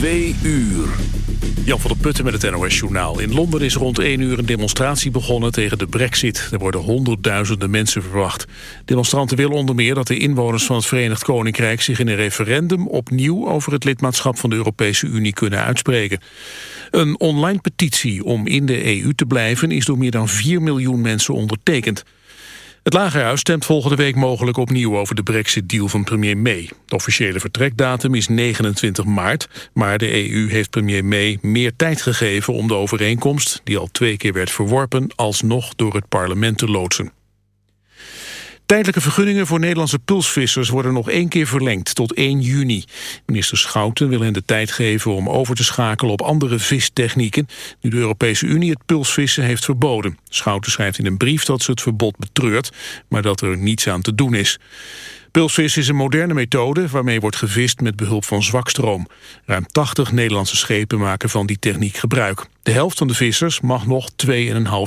Twee uur. Jan van der Putten met het NOS-journaal. In Londen is rond 1 uur een demonstratie begonnen tegen de brexit. Er worden honderdduizenden mensen verwacht. Demonstranten willen onder meer dat de inwoners van het Verenigd Koninkrijk... zich in een referendum opnieuw over het lidmaatschap van de Europese Unie kunnen uitspreken. Een online petitie om in de EU te blijven... is door meer dan 4 miljoen mensen ondertekend. Het Lagerhuis stemt volgende week mogelijk opnieuw over de brexit-deal van premier May. De officiële vertrekdatum is 29 maart, maar de EU heeft premier May meer tijd gegeven om de overeenkomst, die al twee keer werd verworpen, alsnog door het parlement te loodsen. Tijdelijke vergunningen voor Nederlandse pulsvissers worden nog één keer verlengd tot 1 juni. Minister Schouten wil hen de tijd geven om over te schakelen op andere vistechnieken, nu de Europese Unie het pulsvissen heeft verboden. Schouten schrijft in een brief dat ze het verbod betreurt, maar dat er niets aan te doen is. Pulsvis is een moderne methode waarmee wordt gevist met behulp van zwakstroom. Ruim 80 Nederlandse schepen maken van die techniek gebruik. De helft van de vissers mag nog 2,5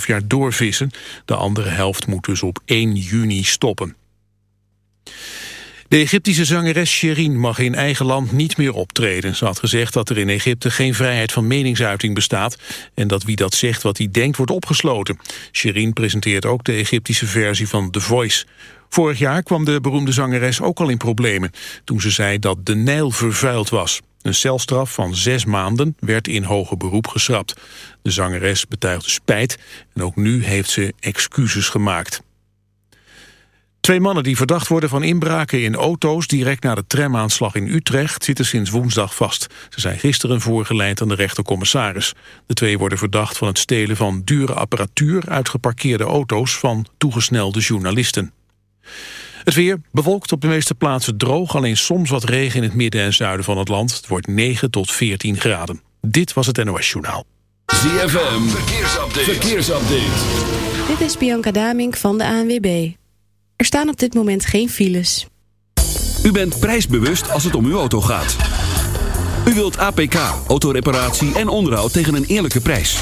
jaar doorvissen. De andere helft moet dus op 1 juni stoppen. De Egyptische zangeres Sherin mag in eigen land niet meer optreden. Ze had gezegd dat er in Egypte geen vrijheid van meningsuiting bestaat... en dat wie dat zegt wat hij denkt wordt opgesloten. Sherin presenteert ook de Egyptische versie van The Voice. Vorig jaar kwam de beroemde zangeres ook al in problemen... toen ze zei dat de Nijl vervuild was. Een celstraf van zes maanden werd in hoger beroep geschrapt. De zangeres betuigde spijt en ook nu heeft ze excuses gemaakt. Twee mannen die verdacht worden van inbraken in auto's... direct na de tramaanslag in Utrecht zitten sinds woensdag vast. Ze zijn gisteren voorgeleid aan de rechtercommissaris. De twee worden verdacht van het stelen van dure apparatuur... uit geparkeerde auto's van toegesnelde journalisten. Het weer bewolkt op de meeste plaatsen droog, alleen soms wat regen in het midden en zuiden van het land. Het wordt 9 tot 14 graden. Dit was het NOS Journaal. ZFM, verkeersupdate. verkeersupdate. Dit is Bianca Damink van de ANWB. Er staan op dit moment geen files. U bent prijsbewust als het om uw auto gaat. U wilt APK, autoreparatie en onderhoud tegen een eerlijke prijs.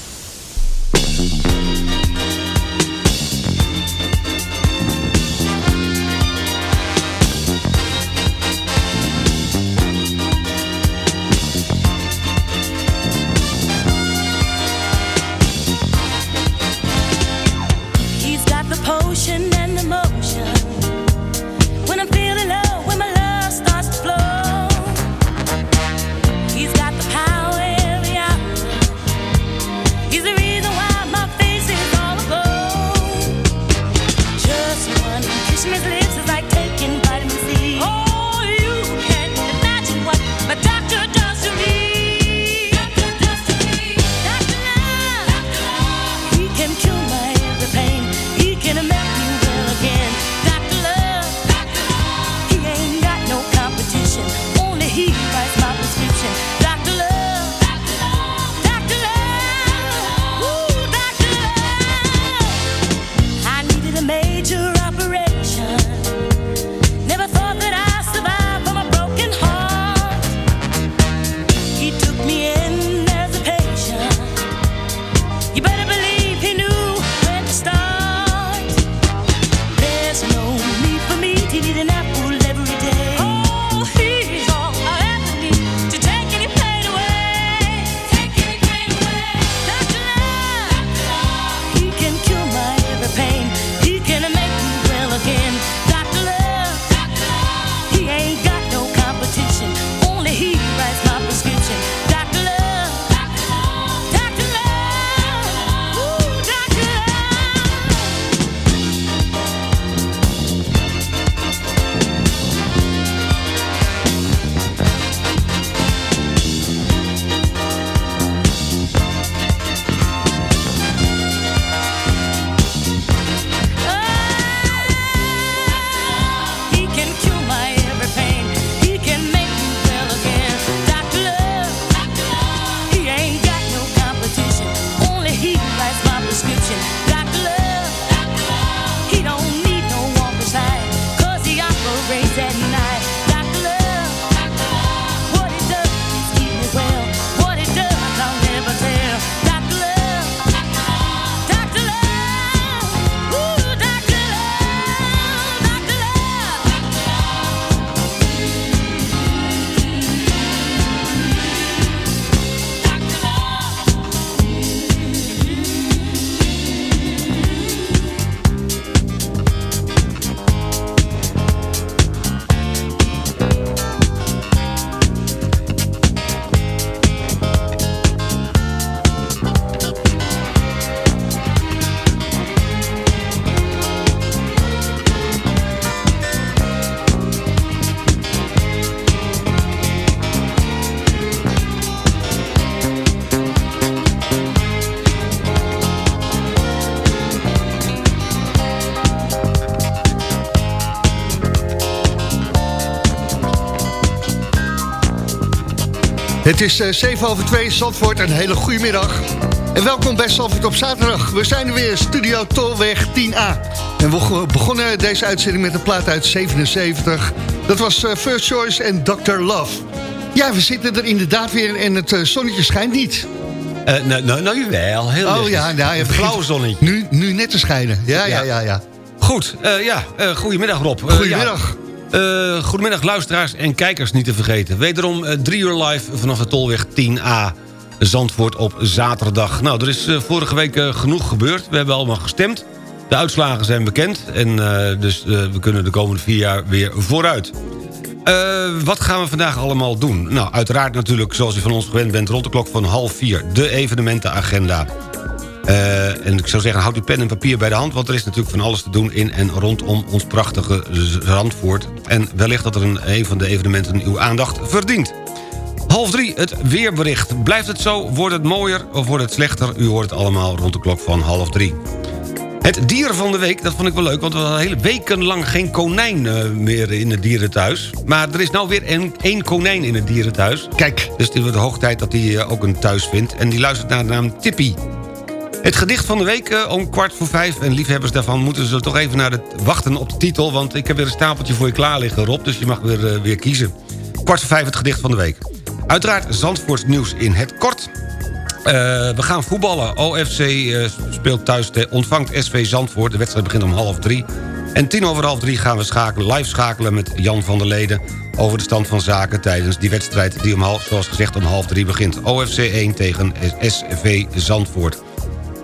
Het is uh, 7 over 2, Zandvoort. Een hele goede middag. En welkom bij Zandvoort op zaterdag. We zijn er weer, Studio Tolweg 10A. En we begonnen deze uitzending met een plaat uit 77. Dat was uh, First Choice en Dr. Love. Ja, we zitten er inderdaad weer en het uh, zonnetje schijnt niet. Uh, nou, nou, nou wel, heel Oh ja, nou, je blauwe zonnetje. Nu, nu net te schijnen, ja, ja, ja. ja, Goed, uh, ja, uh, goedemiddag Rob. goedemiddag. Ja. Goedemiddag luisteraars en kijkers niet te vergeten. Wederom drie uur live vanaf de Tolweg 10A. Zandvoort op zaterdag. Nou, er is vorige week genoeg gebeurd. We hebben allemaal gestemd. De uitslagen zijn bekend. En dus we kunnen de komende vier jaar weer vooruit. Uh, wat gaan we vandaag allemaal doen? Nou, uiteraard natuurlijk, zoals u van ons gewend bent... rond de klok van half vier, de evenementenagenda. Uh, en ik zou zeggen, houd uw pen en papier bij de hand... want er is natuurlijk van alles te doen in en rondom ons prachtige Zandvoort. En wellicht dat er een, een van de evenementen uw aandacht verdient. Half drie, het weerbericht. Blijft het zo? Wordt het mooier of wordt het slechter? U hoort het allemaal rond de klok van half drie. Het dier van de week, dat vond ik wel leuk... want we hadden hele weken lang geen konijn uh, meer in het dierenthuis. Maar er is nou weer een, één konijn in het dierenthuis. Kijk. Dus het wordt hoog tijd dat hij uh, ook een thuis vindt. En die luistert naar de naam Tippy. Het gedicht van de week uh, om kwart voor vijf. En liefhebbers daarvan moeten ze toch even naar de, wachten op de titel... want ik heb weer een stapeltje voor je klaar liggen, Rob. Dus je mag weer, weer kiezen. Kwart voor vijf het gedicht van de week. Uiteraard Zandvoorts nieuws in het kort... Uh, we gaan voetballen. OFC speelt thuis, te, ontvangt SV Zandvoort. De wedstrijd begint om half drie. En tien over half drie gaan we schakelen, live schakelen met Jan van der Leden... over de stand van zaken tijdens die wedstrijd die om half, zoals gezegd om half drie begint. OFC 1 tegen SV Zandvoort.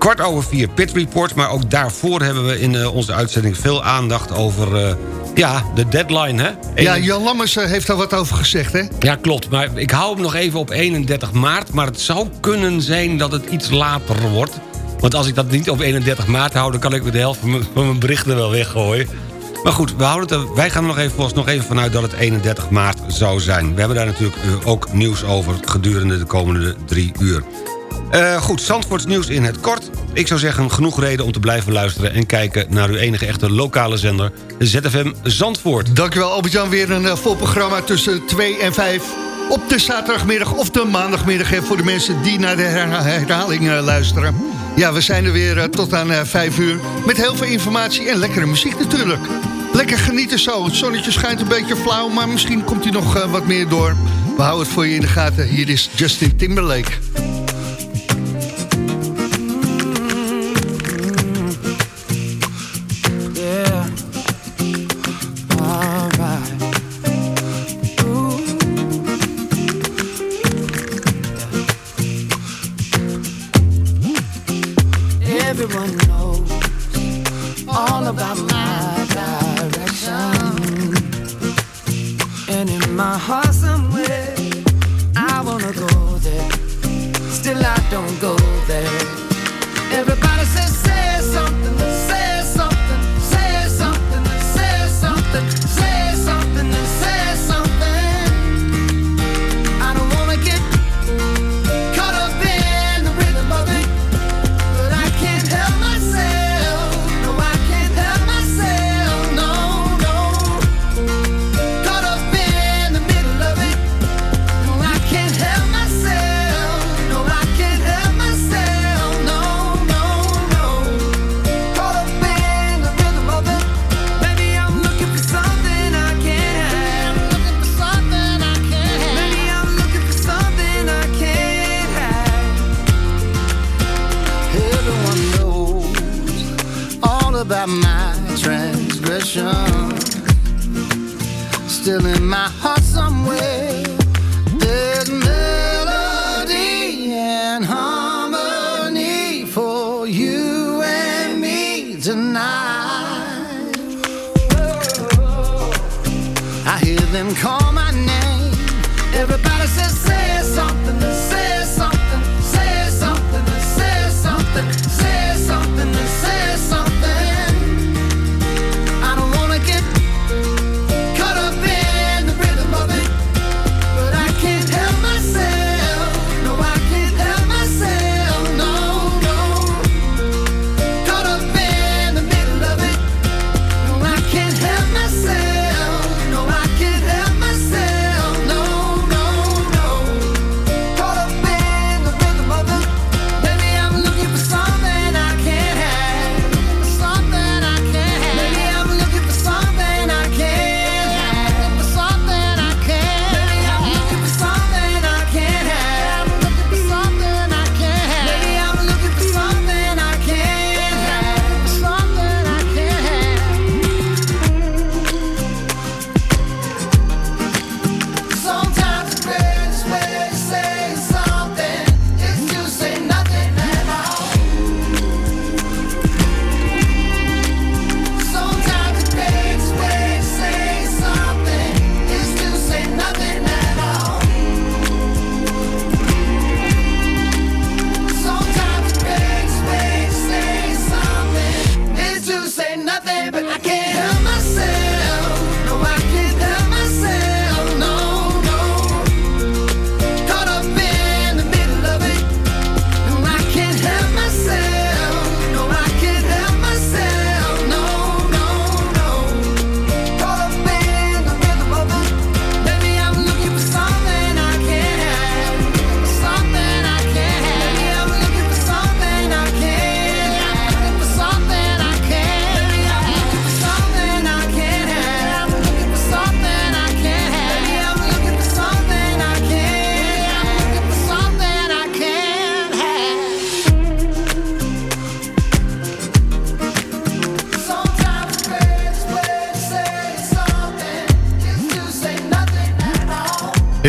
Kwart over vier Pit Report, maar ook daarvoor hebben we in uh, onze uitzending veel aandacht over... Ja, de deadline, hè? Ja, Jan Lammers heeft daar wat over gezegd, hè? Ja, klopt. Maar ik hou hem nog even op 31 maart. Maar het zou kunnen zijn dat het iets later wordt. Want als ik dat niet op 31 maart hou... dan kan ik weer de helft van mijn berichten wel weggooien. Maar goed, we houden het, wij gaan er nog even, volgens nog even vanuit dat het 31 maart zou zijn. We hebben daar natuurlijk ook nieuws over gedurende de komende drie uur. Uh, goed, Zandvoorts nieuws in het kort. Ik zou zeggen, genoeg reden om te blijven luisteren... en kijken naar uw enige echte lokale zender, ZFM Zandvoort. Dankjewel Albert-Jan, weer een uh, vol programma tussen 2 en 5... op de zaterdagmiddag of de maandagmiddag... Voor de mensen die naar de herhaling uh, luisteren. Ja, we zijn er weer tot aan 5 uur... met heel veel informatie en lekkere muziek natuurlijk. Lekker genieten zo. Het zonnetje schijnt een beetje flauw... maar misschien komt hij nog wat meer door. We houden het voor je in de gaten. Hier is Justin Timberlake.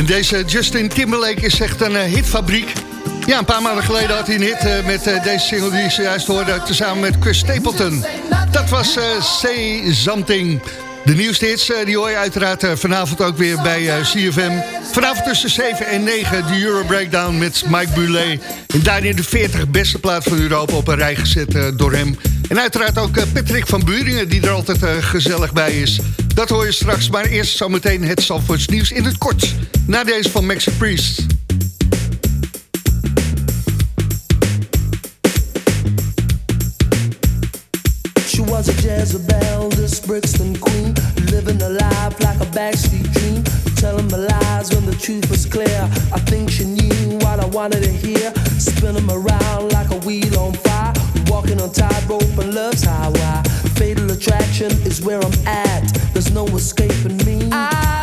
Deze Justin Timberlake is echt een eh, hitfabriek. Ja, een paar maanden geleden had hij een hit eh, met eh, deze single die je zojuist hoorde... tezamen met Chris Stapleton. Dat was uh, Say Something. De nieuwste hits die hoor je uiteraard vanavond ook weer bij CFM. Vanavond tussen 7 en 9 de Euro Breakdown met Mike Bulet. En daarin de 40 beste plaat van Europa op een rij gezet door hem. En uiteraard ook Patrick van Buringen die er altijd gezellig bij is. Dat hoor je straks, maar eerst zometeen het Zandvoorts nieuws in het kort. Na deze van Maxi Priest. She was a Jezebel, this Brixton queen, living a life like a backstreet dream, telling me lies when the truth was clear. I think she knew what I wanted to hear, spinning around like a wheel on fire, walking on tightrope and love's highway. Fatal attraction is where I'm at. There's no escaping me. I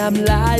I'm lying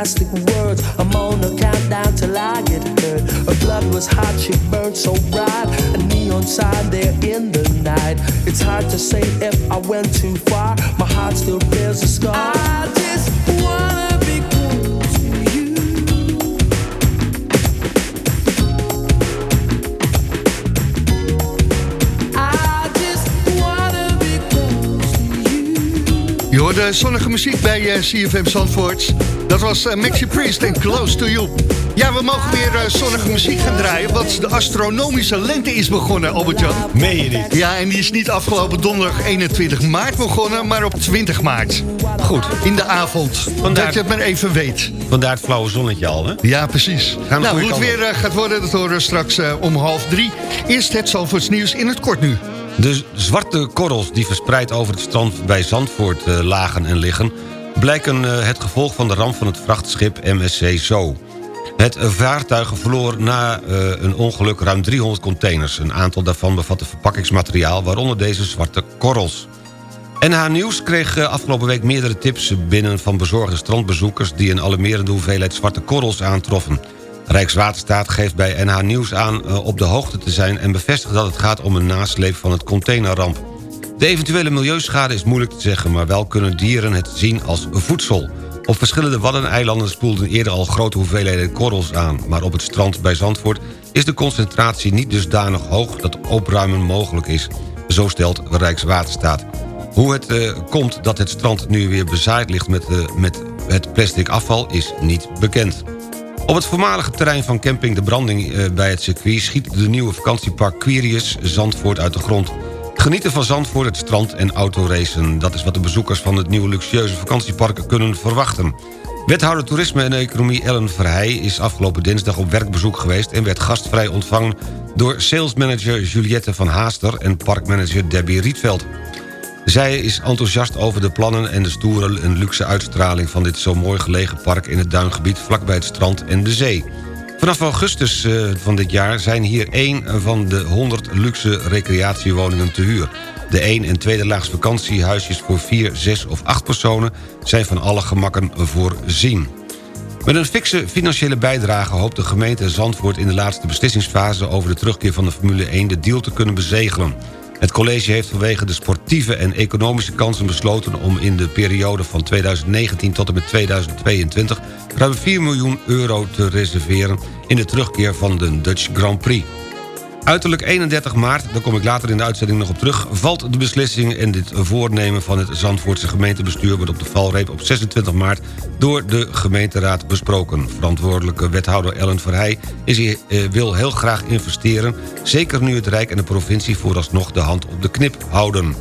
with words. I'm on a countdown till I get hurt. Her blood was hot, she burned so bright. A neon sign there in the night. It's hard to say if I went too far. My heart still bears a scar. I just wanna be close to you. I just wanna be close to you. Je hoorde zonnige muziek bij eh, CFM Zandvoort. Dat was eh, Maxi Priest en Close to You. Ja, we mogen weer eh, zonnige muziek gaan draaien... want de astronomische lente is begonnen, Albert-Jan. Meen je niet? Ja, en die is niet afgelopen donderdag 21 maart begonnen... maar op 20 maart. Goed. In de avond. Vandaar- Dat je het maar even weet. Vandaar het flauwe zonnetje al, hè? Ja, precies. Nou, hoe het weer eh, gaat worden, dat horen we straks om half drie. Eerst het Zalvoorts nieuws in het kort nu. De zwarte korrels die verspreid over het strand bij Zandvoort lagen en liggen... blijken eh, het gevolg van de ramp van het vrachtschip MSC Zo. Het vaartuig verloor na eh, een ongeluk ruim 300 containers. Een aantal daarvan bevatte verpakkingsmateriaal... waaronder deze zwarte korrels. NH Nieuws kreeg eh, afgelopen week meerdere tips binnen... van bezorgde strandbezoekers die een alarmerende hoeveelheid zwarte korrels aantroffen. Rijkswaterstaat geeft bij NH Nieuws aan op de hoogte te zijn... en bevestigt dat het gaat om een nasleep van het containerramp. De eventuele milieuschade is moeilijk te zeggen... maar wel kunnen dieren het zien als voedsel. Op verschillende Waddeneilanden spoelden eerder al grote hoeveelheden korrels aan... maar op het strand bij Zandvoort is de concentratie niet dusdanig hoog... dat opruimen mogelijk is. Zo stelt Rijkswaterstaat. Hoe het eh, komt dat het strand nu weer bezaaid ligt met, eh, met het plastic afval is niet bekend. Op het voormalige terrein van camping De Branding eh, bij het circuit... schiet de nieuwe vakantiepark Quirius Zandvoort uit de grond. Genieten van Zandvoort, het strand en autoracen. Dat is wat de bezoekers van het nieuwe luxueuze vakantiepark kunnen verwachten. Wethouder Toerisme en Economie Ellen Verheij is afgelopen dinsdag op werkbezoek geweest... en werd gastvrij ontvangen door salesmanager Juliette van Haaster... en parkmanager Debbie Rietveld. Zij is enthousiast over de plannen en de stoere en luxe uitstraling... van dit zo mooi gelegen park in het duingebied vlakbij het strand en de zee. Vanaf augustus eh, van dit jaar zijn hier één van de 100 luxe recreatiewoningen te huur. De 1- en tweede laags vakantiehuisjes voor 4, 6 of 8 personen... zijn van alle gemakken voorzien. Met een fikse financiële bijdrage hoopt de gemeente Zandvoort... in de laatste beslissingsfase over de terugkeer van de Formule 1... de deal te kunnen bezegelen. Het college heeft vanwege de sportieve en economische kansen besloten... om in de periode van 2019 tot en met 2022... ruim 4 miljoen euro te reserveren in de terugkeer van de Dutch Grand Prix. Uiterlijk 31 maart, daar kom ik later in de uitzending nog op terug... valt de beslissing en dit voornemen van het Zandvoortse gemeentebestuur... wordt op de valreep op 26 maart door de gemeenteraad besproken. Verantwoordelijke wethouder Ellen Verheij is hier, eh, wil heel graag investeren... zeker nu het Rijk en de provincie vooralsnog de hand op de knip houden.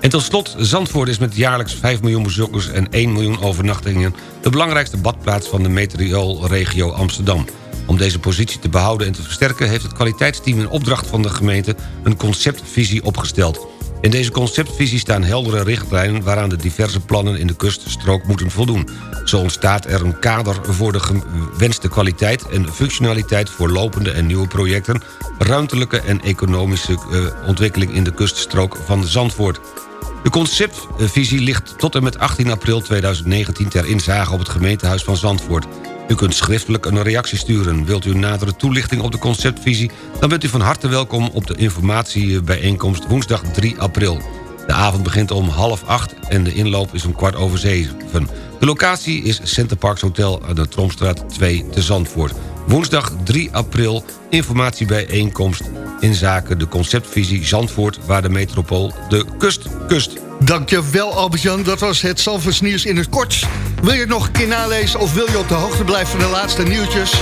En tot slot, Zandvoort is met jaarlijks 5 miljoen bezoekers... en 1 miljoen overnachtingen de belangrijkste badplaats van de metropoolregio Amsterdam. Om deze positie te behouden en te versterken... heeft het kwaliteitsteam in opdracht van de gemeente een conceptvisie opgesteld. In deze conceptvisie staan heldere richtlijnen... waaraan de diverse plannen in de kuststrook moeten voldoen. Zo ontstaat er een kader voor de gewenste kwaliteit... en functionaliteit voor lopende en nieuwe projecten... ruimtelijke en economische eh, ontwikkeling in de kuststrook van Zandvoort. De conceptvisie ligt tot en met 18 april 2019 ter inzage op het gemeentehuis van Zandvoort. U kunt schriftelijk een reactie sturen. Wilt u nadere toelichting op de conceptvisie... dan bent u van harte welkom op de informatiebijeenkomst woensdag 3 april. De avond begint om half acht en de inloop is om kwart over zeven. De locatie is Centerparks Hotel aan de Tromstraat 2 te Zandvoort. Woensdag 3 april informatiebijeenkomst in zaken de conceptvisie Zandvoort... waar de metropool de kust kust. Dankjewel Albert-Jan, dat was het Zalvoorts nieuws in het kort. Wil je het nog een keer nalezen of wil je op de hoogte blijven van de laatste nieuwtjes?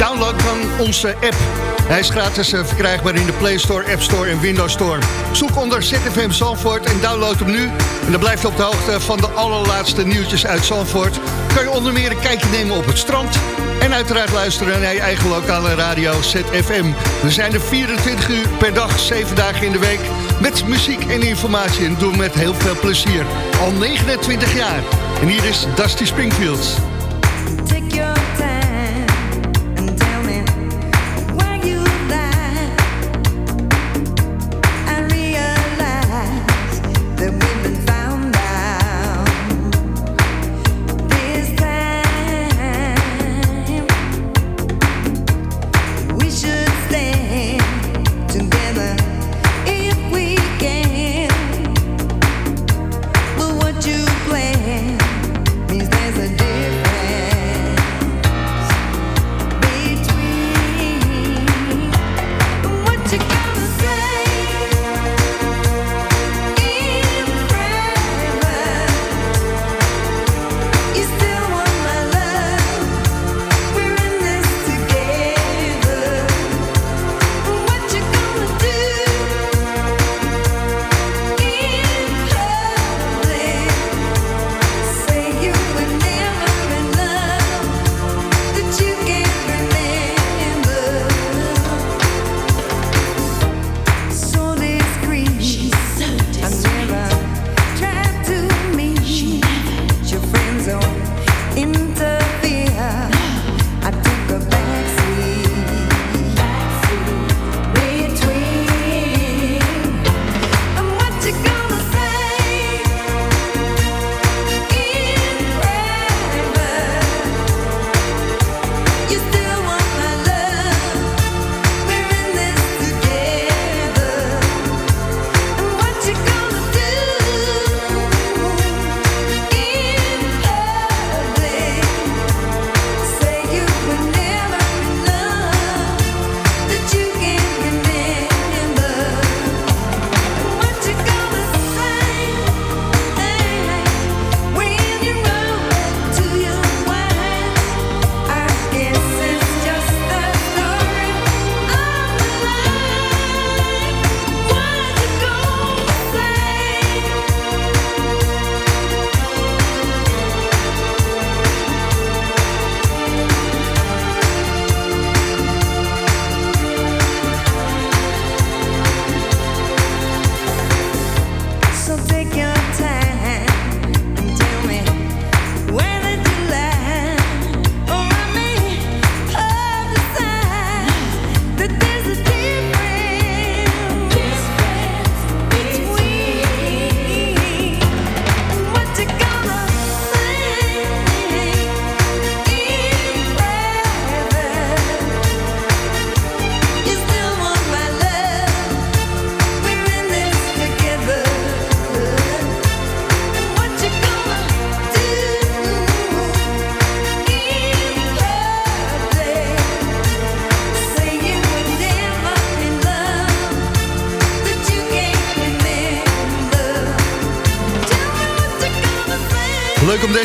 Download dan onze app. Hij is gratis eh, verkrijgbaar in de Play Store, App Store en Windows Store. Zoek onder ZFM Zandvoort en download hem nu. En dan blijf je op de hoogte van de allerlaatste nieuwtjes uit Zandvoort. Kan je onder meer een kijkje nemen op het strand... En uiteraard luisteren naar je eigen lokale radio ZFM. We zijn er 24 uur per dag, 7 dagen in de week. Met muziek en informatie en doen met heel veel plezier. Al 29 jaar. En hier is Dusty Springfield.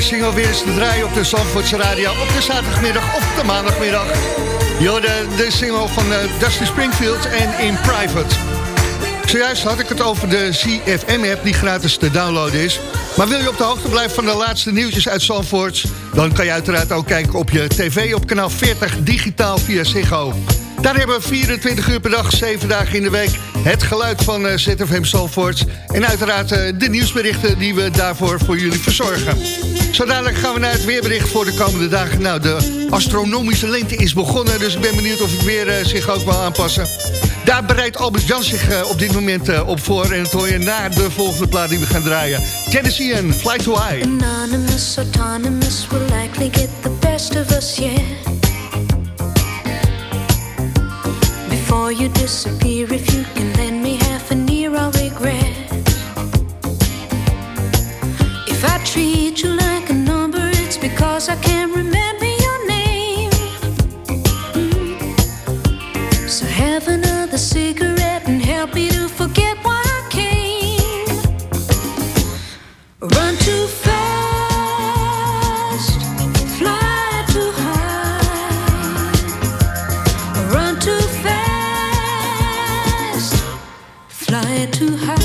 Single weer eens te draaien op de Zandvoortse Radio... op de zaterdagmiddag of de maandagmiddag. Je hoorde de single van eh, Dusty Springfield en In Private. Zojuist had ik het over de CFM-app die gratis te downloaden is. Maar wil je op de hoogte blijven van de laatste nieuwtjes uit Zandvoort... dan kan je uiteraard ook kijken op je tv op kanaal 40 digitaal via Ziggo. Daar hebben we 24 uur per dag, 7 dagen in de week... het geluid van eh, ZFM Zandvoort. En uiteraard eh, de nieuwsberichten die we daarvoor voor jullie verzorgen. Zo dadelijk gaan we naar het weerbericht voor de komende dagen. Nou, de astronomische lente is begonnen... dus ik ben benieuwd of het weer eh, zich ook wil aanpassen. Daar bereidt Albert Jan zich eh, op dit moment eh, op voor. En dat hoor je na de volgende plaat die we gaan draaien. Tennessee en Fly to High. Anonymous, autonomous will likely get the best of us, yeah. Before you disappear, if you can lend me half an ear, I'll regret. If I treat you like I can't remember your name. Mm. So have another cigarette and help me to forget why I came. Run too fast, fly too high. Run too fast, fly too high.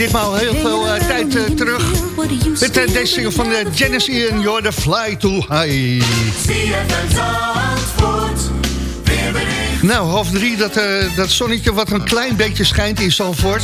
Ditmaal heel veel eh, tijd eh, terug met eh, deze single van uh, Genesis en You're the Fly Too High. Nou, half drie, dat, dat zonnetje wat een klein beetje schijnt in Zandvoort.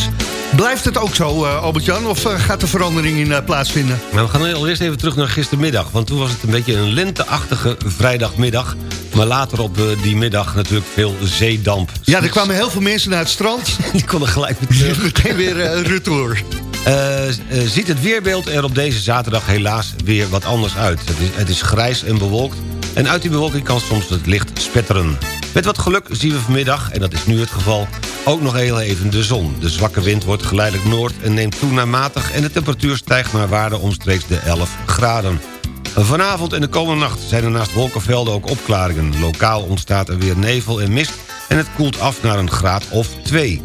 Blijft het ook zo, Albert-Jan, of gaat er verandering in plaatsvinden? Maar we gaan allereerst even terug naar gistermiddag. Want toen was het een beetje een lenteachtige vrijdagmiddag. Maar later op eh, die middag natuurlijk veel zeedamp. Ja, er kwamen heel veel mensen naar het strand. Die konden gelijk. Meteen weer eh, retour. Eh, ziet het weerbeeld er op deze zaterdag helaas weer wat anders uit. Het is, het is grijs en bewolkt. En uit die bewolking kan soms het licht spetteren. Met wat geluk zien we vanmiddag, en dat is nu het geval... ook nog heel even de zon. De zwakke wind wordt geleidelijk noord en neemt toe naar matig... en de temperatuur stijgt naar waarde omstreeks de 11 graden. Vanavond en de komende nacht zijn er naast wolkenvelden ook opklaringen. Lokaal ontstaat er weer nevel en mist en het koelt af naar een graad of 2.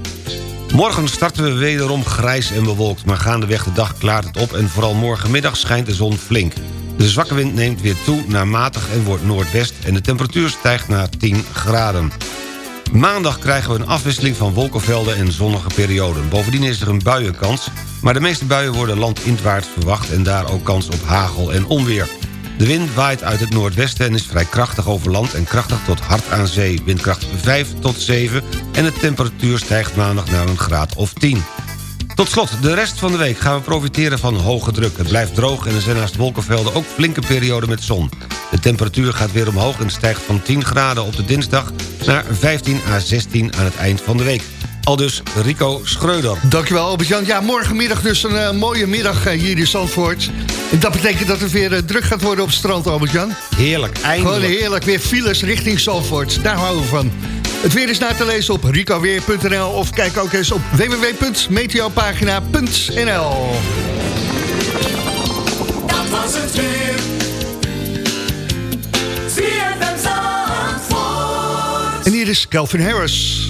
Morgen starten we wederom grijs en bewolkt... maar gaandeweg de dag klaart het op en vooral morgenmiddag schijnt de zon flink. De zwakke wind neemt weer toe naar matig en wordt noordwest... en de temperatuur stijgt naar 10 graden. Maandag krijgen we een afwisseling van wolkenvelden en zonnige perioden. Bovendien is er een buienkans, maar de meeste buien worden landinwaarts verwacht... en daar ook kans op hagel en onweer. De wind waait uit het noordwesten en is vrij krachtig over land... en krachtig tot hard aan zee, windkracht 5 tot 7... en de temperatuur stijgt maandag naar een graad of 10. Tot slot, de rest van de week gaan we profiteren van hoge druk. Het blijft droog en er zijn naast wolkenvelden ook flinke perioden met zon. De temperatuur gaat weer omhoog en stijgt van 10 graden op de dinsdag... naar 15 à 16 aan het eind van de week. Al dus Rico Schreuder. Dankjewel Albert-Jan. Ja, morgenmiddag dus een eh, mooie middag eh, hier in Zandvoort. En dat betekent dat het weer eh, druk gaat worden op het strand, Albert-Jan. Heerlijk, eindelijk. Gewoon heerlijk, weer files richting Zandvoort. Daar houden we van. Het weer is na te lezen op ricoweer.nl of kijk ook eens op www.meteopagina.nl Dat was het weer. En hier is Calvin Harris.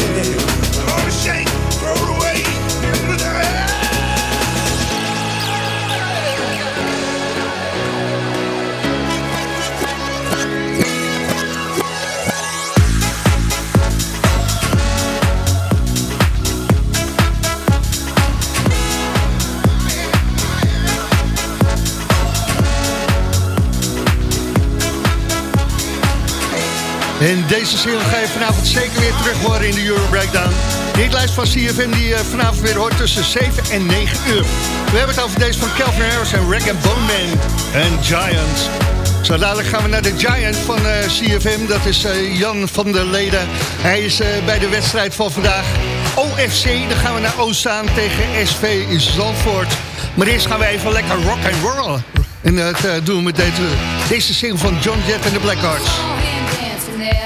En deze single ga je vanavond zeker weer terug horen in de Euro Breakdown. De van CFM die je vanavond weer hoort tussen 7 en 9 uur. We hebben het over deze van Calvin Harris en Rag Bone Man en Giants. Zo dadelijk gaan we naar de Giant van eh, CFM. Dat is eh, Jan van der Leden. Hij is eh, bij de wedstrijd van vandaag. OFC, dan gaan we naar Oostzaan tegen SV Zandvoort. Maar eerst gaan we even lekker rock and roll. En dat eh, doen we met deze, deze single van John Jett en de Blackhearts.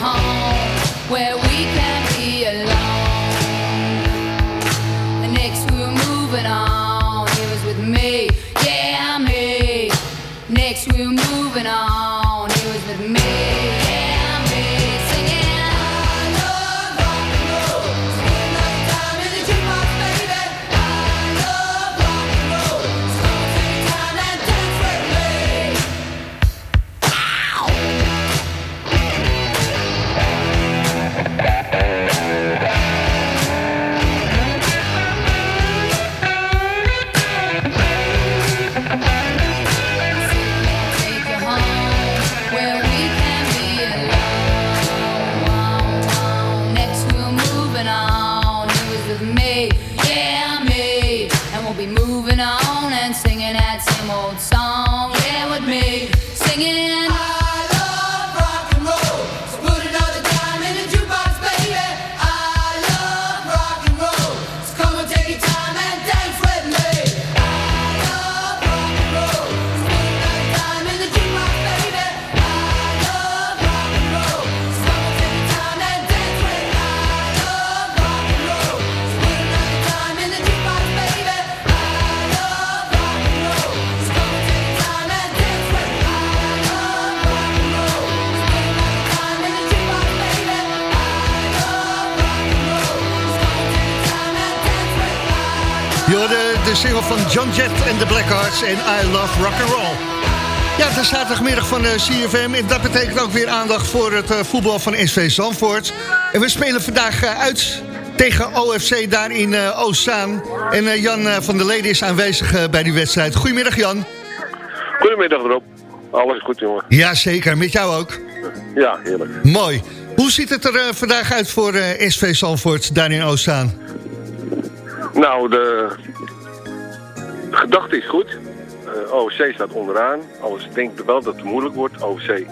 home where we single van John Jett en de Blackhearts en I Love Rock and Roll. Ja, het is zaterdagmiddag van de CFM en dat betekent ook weer aandacht voor het eh, voetbal van SV Zandvoort. En we spelen vandaag eh, uit tegen OFC daar in eh Oostzaan. En eh, Jan eh, van der Leden is aanwezig eh, bij die wedstrijd. Goedemiddag Jan. Goedemiddag Rob. Alles goed jongen. Ja, zeker. Met jou ook. Ja, heerlijk. Mooi. Hoe ziet het er eh, vandaag uit voor eh, SV Zandvoort daar in Oostzaan? Nou, de, de gedachte is goed. Eh, OFC staat onderaan. Alles denk ik wel dat het moeilijk wordt. OFC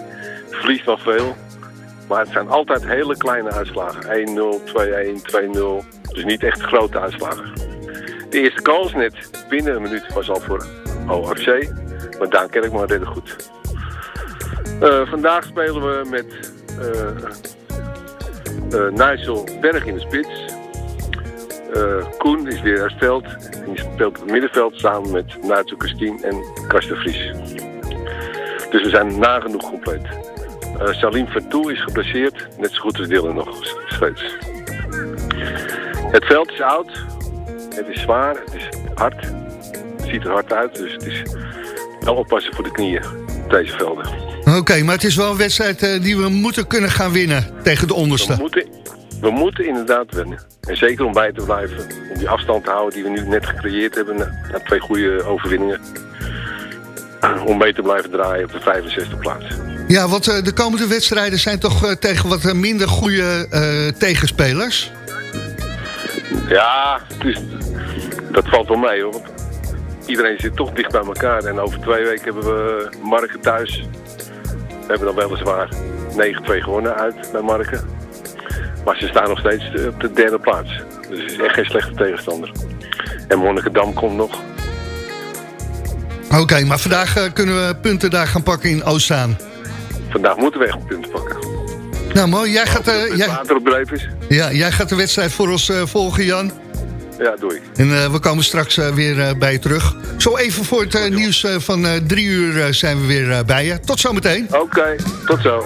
verliest wel veel. Maar het zijn altijd hele kleine uitslagen. 1-0, 2-1, 2-0. Dus niet echt grote uitslagen. De eerste kans net binnen een minuut was al voor OFC. Maar Daan Kerkman redde goed. Eh, vandaag spelen we met eh eh, Berg in de spits. Eh, Koen is weer hersteld. En die speelt op het middenveld samen met Nigel Christine en Karsten Vries. Dus we zijn nagenoeg compleet. Eh, Salim Fatou is geblesseerd, net zo goed als Dylan nog steeds. Het veld is oud, het is zwaar, het is hard. Het ziet er hard uit, dus het is wel oppassen voor de knieën op deze velden. Oké, maar het is wel een wedstrijd eh, die we moeten kunnen gaan winnen tegen de onderste. We moeten, we moeten inderdaad winnen. En zeker om bij te blijven, om die afstand te houden die we nu net gecreëerd hebben na, na twee goede overwinningen. Om mee te blijven draaien op de 65 plaats. Ja, want eh, de komende wedstrijden zijn toch eh, tegen wat eh, minder goede eh, tegenspelers? Ja, is, dat valt wel mee hoor. Want iedereen zit toch dicht bij elkaar. En over twee weken hebben we Marken thuis. We hebben dan weliswaar 9-2 gewonnen uit bij Marken. Maar ze staan nog steeds eh, op de derde plaats. Dus het is echt geen slechte tegenstander. En Monnikendam komt nog. Oké, maar vandaag eh, kunnen we punten daar gaan pakken in Oostzaan. Vandaag moeten we echt een punt pakken. Nou mooi, jij gaat, Het jij, ja, jij gaat de wedstrijd voor ons volgen, Jan. Ja, doe ik. En we komen straks weer bij je terug. Zo even voor het nieuws van drie uur zijn we weer bij je. Tot zometeen. Oké, tot zo.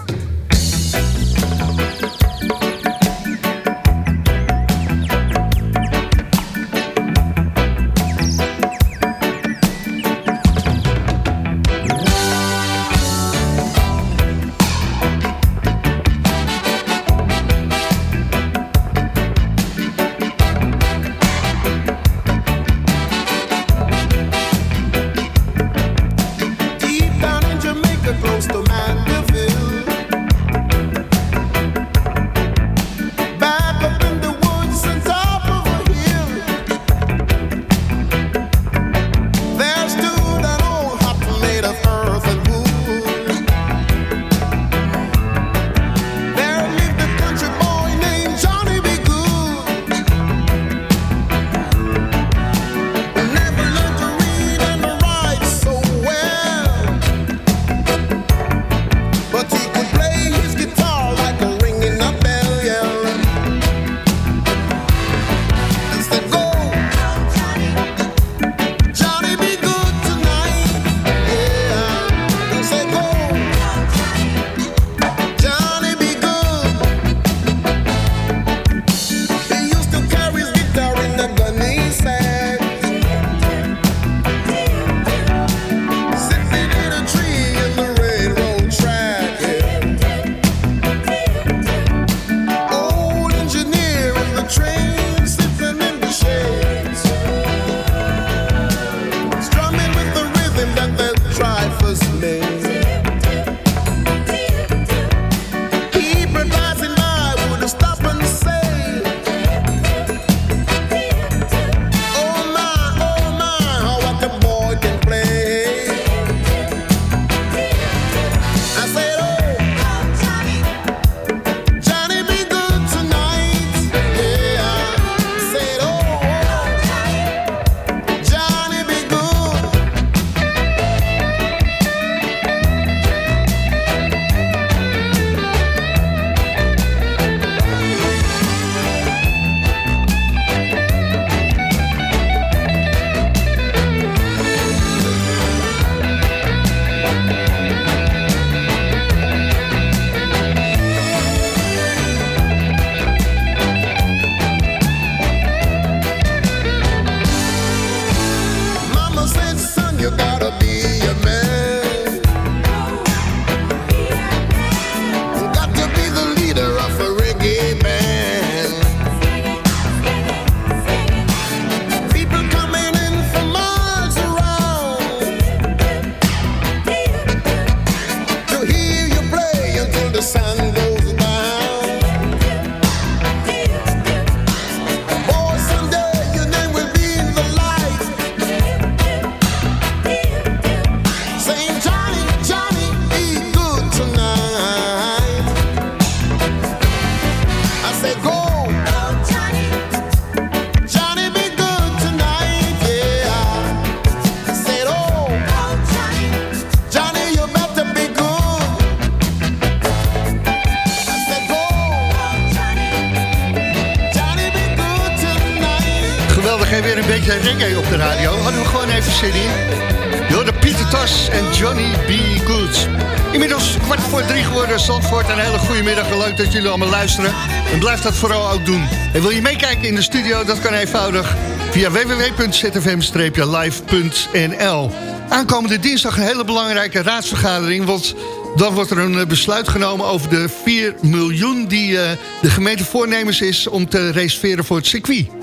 Allemaal luisteren. En blijf dat vooral ook doen. En wil je meekijken in de studio, dat kan eenvoudig via www.zfm-live.nl. Aankomende dinsdag een hele belangrijke raadsvergadering, want dan wordt er een eh, besluit genomen over de 4 miljoen die eh, de gemeente voornemens is om te reserveren voor het circuit.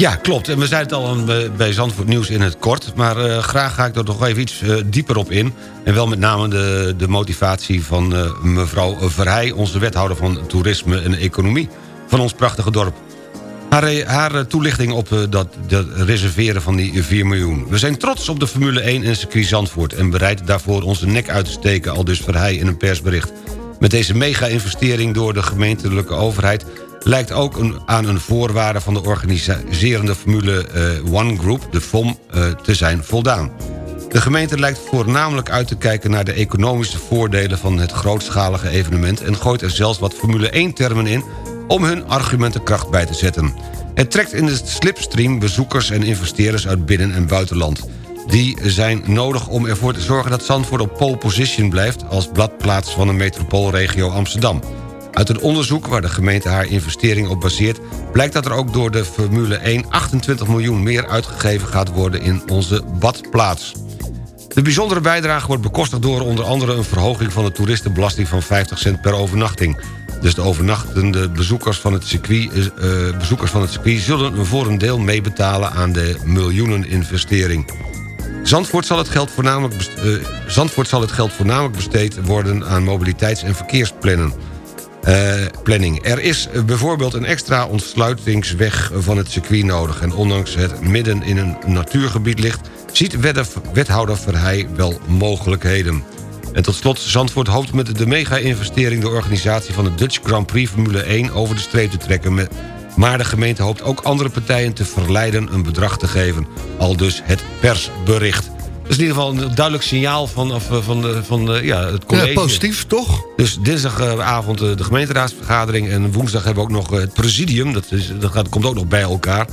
Ja, klopt. En we zeiden het al bij Zandvoort Nieuws in het kort... maar eh, graag ga ik er nog even iets eh, dieper op in. En wel met name de, de motivatie van eh, mevrouw Verheij... onze wethouder van Toerisme en Economie van ons prachtige dorp. Haar, haar toelichting op dat, dat reserveren van die 4 miljoen. We zijn trots op de Formule 1 en circuit Zandvoort... en bereid daarvoor onze nek uit te steken, al dus Verheij in een persbericht. Met deze mega-investering door de gemeentelijke overheid... lijkt ook aan een voorwaarde van de organiserende Formule eh, One Group, de FOM, eh, te zijn voldaan. De gemeente lijkt voornamelijk uit te kijken naar de economische voordelen van het grootschalige evenement... en gooit er zelfs wat Formule 1-termen in om hun argumentenkracht bij te zetten. Het trekt in de slipstream bezoekers en investeerders uit binnen- en buitenland. Die zijn nodig om ervoor te zorgen dat Zandvoort op pole position blijft... als bladplaats van de metropoolregio Amsterdam. Uit een onderzoek waar de gemeente haar investering op baseert... blijkt dat er ook door de Formule 1 28 miljoen meer uitgegeven gaat worden in onze badplaats. De bijzondere bijdrage wordt bekostigd door onder andere een verhoging van de toeristenbelasting van 50 cent per overnachting. Dus de overnachtende bezoekers van het circuit, eh, bezoekers van het circuit zullen voor een deel meebetalen aan de miljoeneninvestering. Zandvoort zal, het geld voornamelijk eh, Zandvoort zal het geld voornamelijk besteed worden aan mobiliteits- en verkeersplannen. Eh, planning. Er is eh, bijvoorbeeld een extra ontsluitingsweg van het circuit nodig... en ondanks het midden in een natuurgebied ligt... ziet wethouder Verheij wel mogelijkheden. En tot slot, Zandvoort hoopt met de mega-investering... de organisatie van de Dutch Grand Prix Formule 1 over de streep te trekken... Met, maar de gemeente hoopt ook andere partijen te verleiden een bedrag te geven. Al dus het persbericht. Dat is in ieder geval een duidelijk signaal van, eh, van, de- van de, ja, het college. Ja, positief, toch? Dus dinsdagavond eh, de gemeenteraadsvergadering... en woensdag hebben we ook nog eh, het presidium. Dat, is, dat komt ook nog bij elkaar.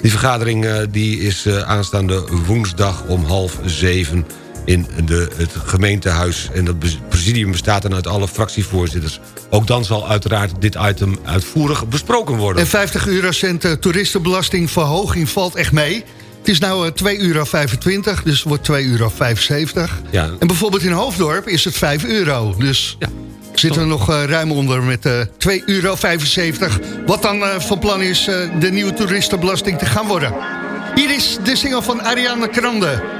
Die vergadering eh, die is eh, aanstaande woensdag om half zeven... in de, het gemeentehuis. En dat presidium bestaat dan uit alle fractievoorzitters. Ook dan zal uiteraard dit item uitvoerig besproken worden. En 50 eurocent eh, toeristenbelastingverhoging valt echt mee. Het is nou eh, 2,25 euro, dus het wordt 2,75 euro. Ja. En bijvoorbeeld in Hoofddorp is het 5 euro. Dus zitten we nog eh, ruim onder met eh 2,75 euro. Wat dan eh, van plan is eh, de nieuwe toeristenbelasting te gaan worden. Hier is de single van Ariana Grande.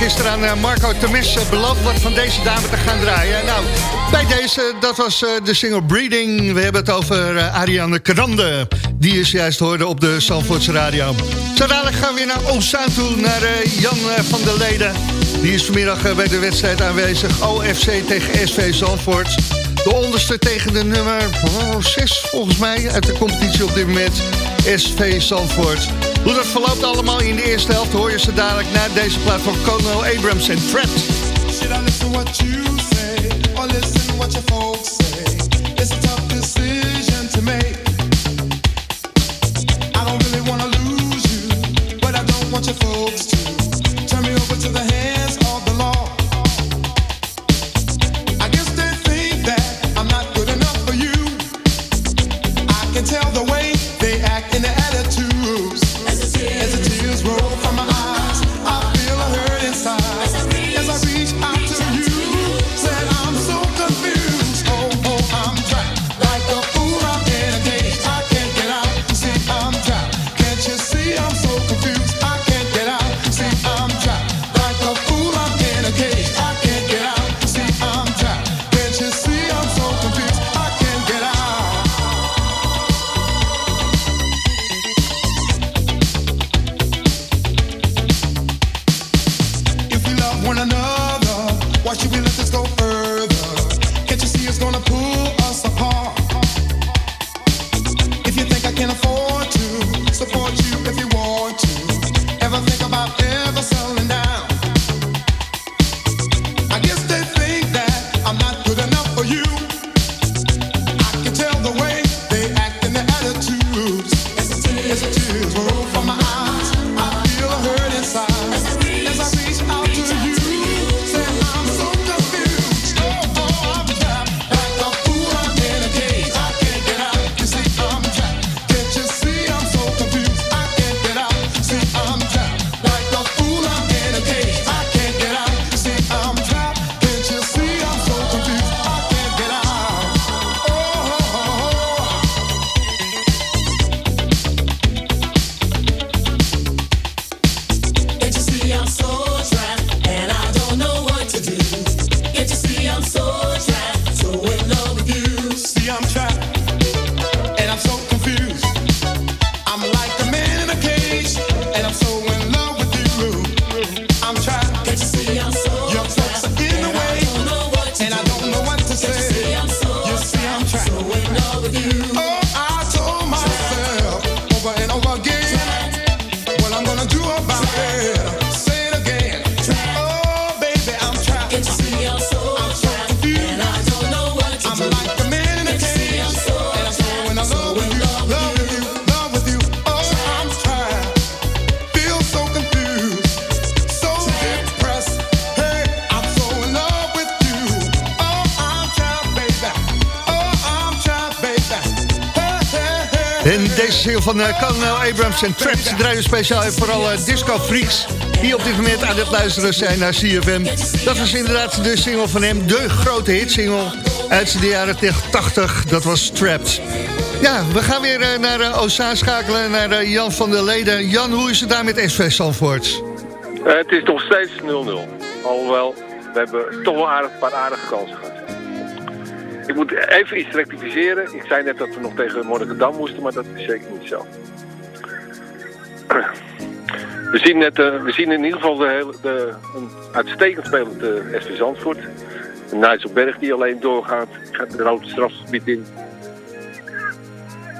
Gisteren aan eh, Marco Temes eh, beloofd wat van deze dame te gaan draaien. Nou, bij deze, dat was eh, de single Breeding. We hebben het over Ariane Krande. Die is juist hoorde op de Zandvoortse radio. Zo dadelijk gaan we weer naar Oostzaan toe, naar Jan van der Leden. Die is vanmiddag bij de wedstrijd aanwezig. OFC tegen SV Zandvoort. De onderste tegen de nummer 6 volgens mij uit de competitie op dit moment. SV Zandvoort. Hoe dat verloopt allemaal in de eerste helft hoor je ze dadelijk naar deze plaat van Colonel Abrams en Trapped. Should van eh, Colonel Abrams en Trapped draaien speciaal voor alle disco-freaks... die op dit moment aan het luisteren zijn naar CFM. Dat was inderdaad de single van hem, de grote hitsingle uit de jaren 80. Dat was Trapped. Ja, we gaan weer eh, naar uh, Ozaan schakelen, naar eh, Jan van der Leden. Jan, hoe is het daar met SV? Eh, het is nog steeds 0-0. Alhoewel, we hebben toch wel aardig, een paar aardige kansen gehad. Ik moet even iets rectificeren. Ik zei net dat we nog tegen Monnikendam moesten, maar dat is zeker niet zo. We zien, net, eh, we zien in ieder geval de de, een uitstekend spelend eh, SV Zandvoort. Een Nijsselberg die alleen doorgaat, gaat het rode strafgebied in.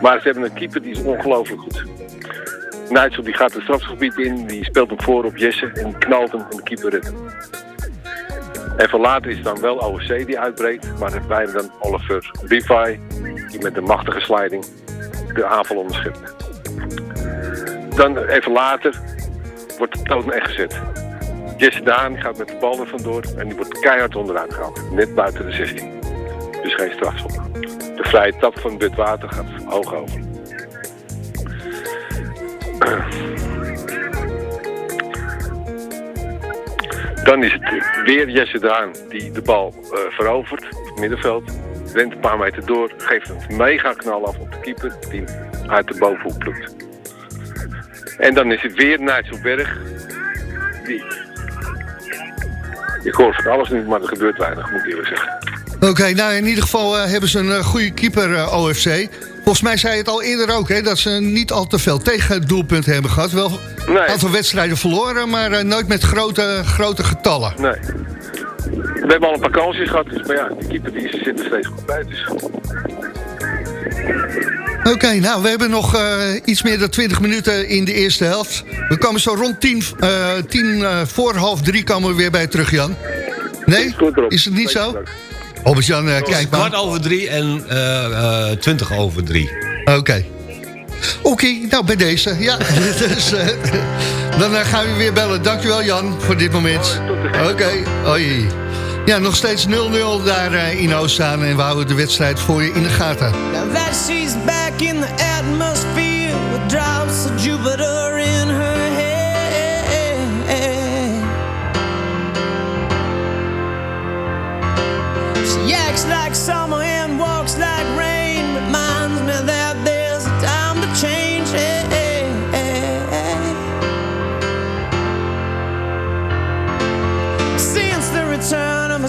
Maar ze hebben een keeper die is ongelooflijk goed. Nigel die gaat het strafgebied in, die speelt hem voor op Jesse en knalt hem en de keeper. Even later is dan wel OSC die uitbreekt, maar het bijna dan Oliver Levi die met een machtige sliding de aanval onderschept. Dan even later wordt de toon echt gezet. Jesse Daan gaat met de bal er vandoor en die wordt keihard onderuit gehaald. Net buiten de 16. Dus geen strafschop. De vrije tap van Witwater gaat hoog over. Dan is het weer Jesse Daan die de bal eh, verovert op het middenveld. Rent een paar meter door, geeft een mega knal af op de keeper die uit de bovenhoek plukt. En dan is het weer Nigel Berg die ik hoor van alles niet, maar er gebeurt weinig, moet ik eerlijk zeggen. Oké, nou in ieder geval eh, hebben ze een eh, goede keeper, OFC. Volgens mij zei het al eerder ook, hè, dat ze niet al te veel tegen doelpunten hebben gehad. Wel een Nee. aantal wedstrijden verloren, maar eh, nooit met grote, grote getallen. Nee. We hebben al een paar kansjes gehad, dus, maar ja, de keeper die zit er steeds goed bij. Dus. Oké, nou, we hebben nog eh, iets meer dan 20 minuten in de eerste helft. We komen zo rond tien, eh, tien eh, voor half drie komen we weer bij terug, Jan. Nee? Is het niet zo? Albert-Jan, eh, kijk maar. Kwart over drie en eh, eh, twintig over drie. Oké. Oké, nou bij deze. Ja, dus, eh, dan eh, gaan we weer bellen. Dankjewel Jan voor dit moment. Oké, hoi. Ja, nog steeds 0-0 daar eh, in Oostzaan en we houden de wedstrijd voor je in de gaten. Now that she's back in the atmosphere with drops of Jupiter in her head. She acts like summer and walks like rain.